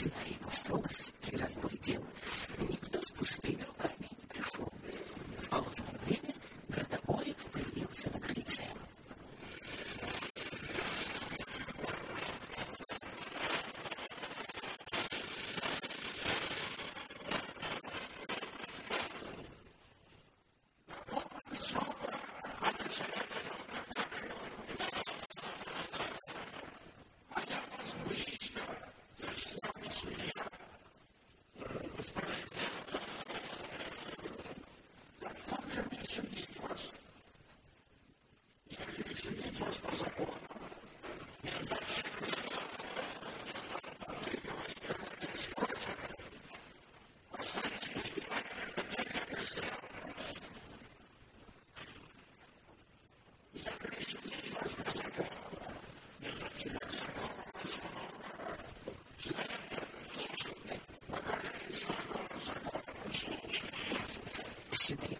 Deus, Maria, nos trouxe pelas fascinating.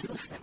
Jerusalem.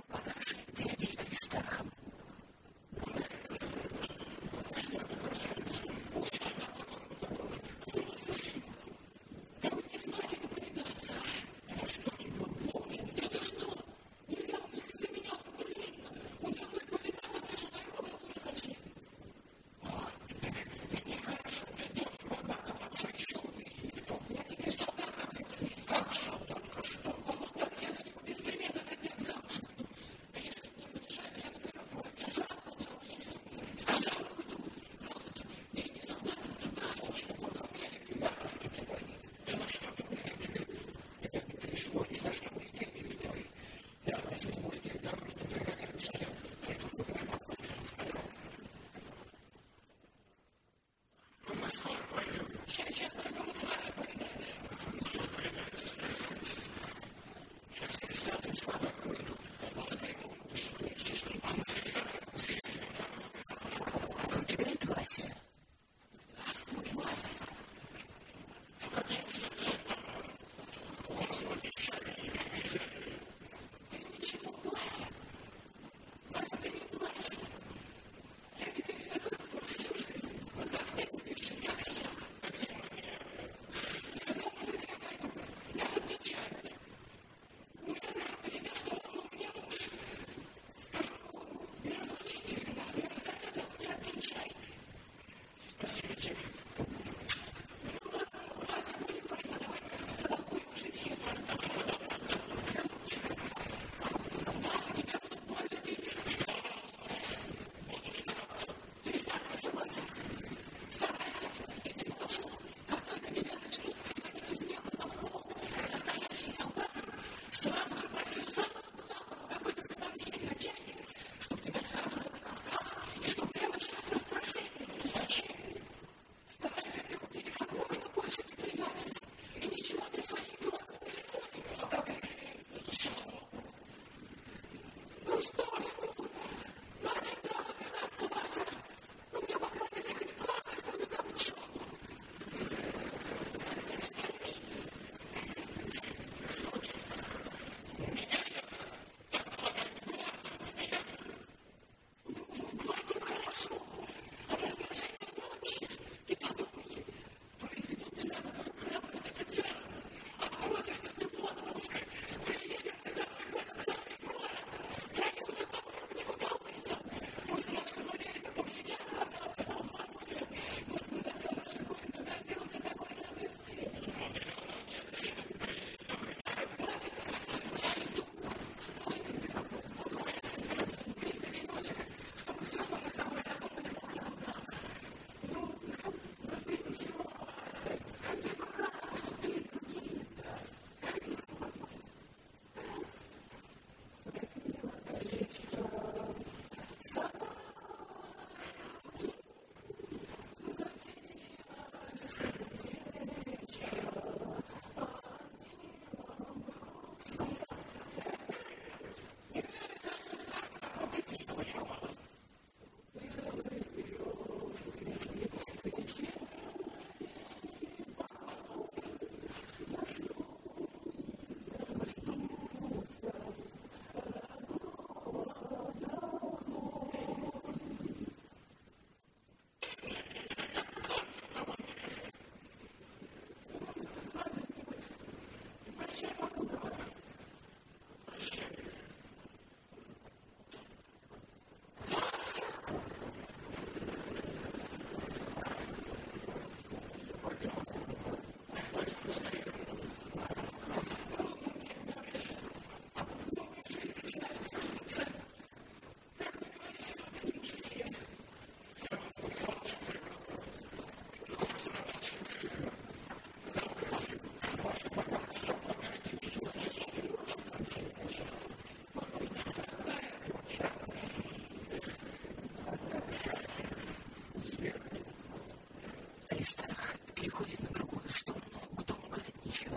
Страх переходит на другую сторону, к дому городничего.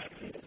happening.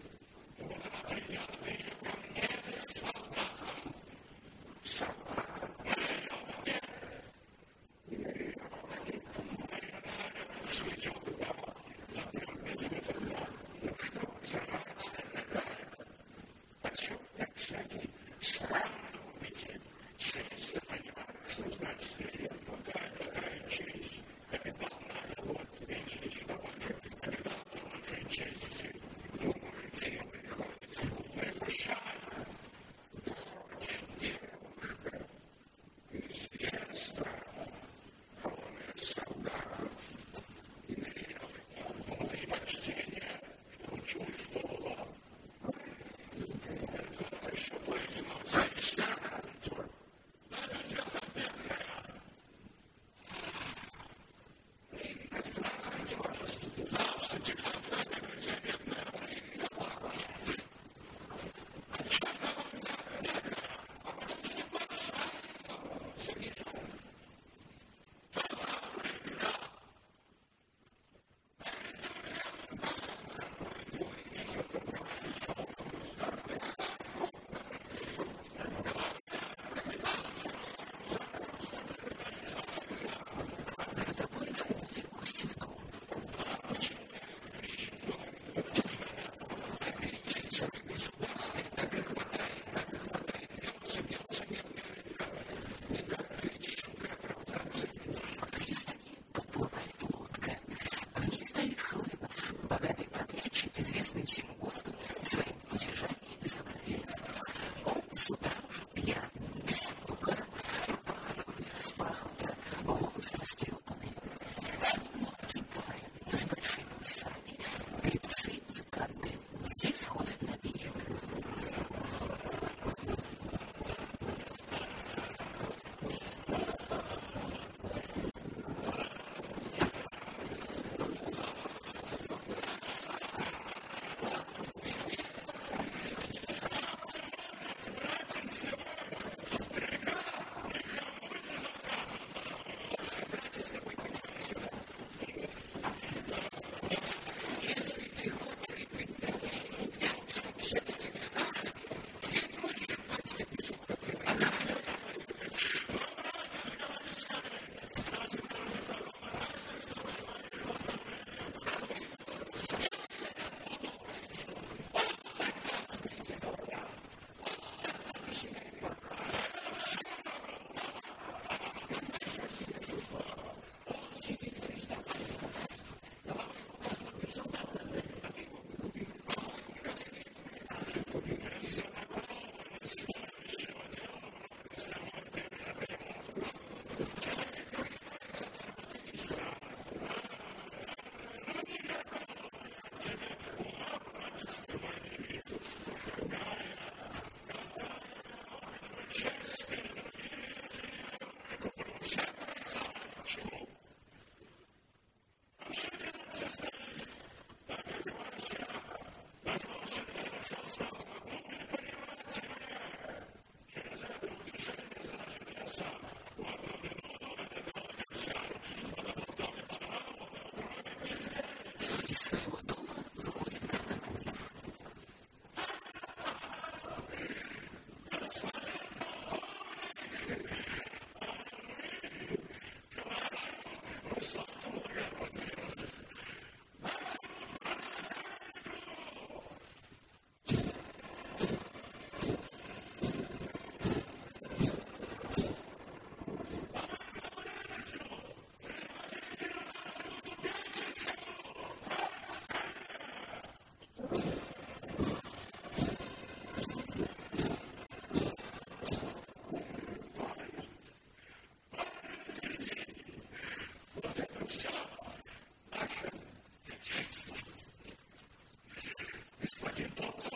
господин Бог.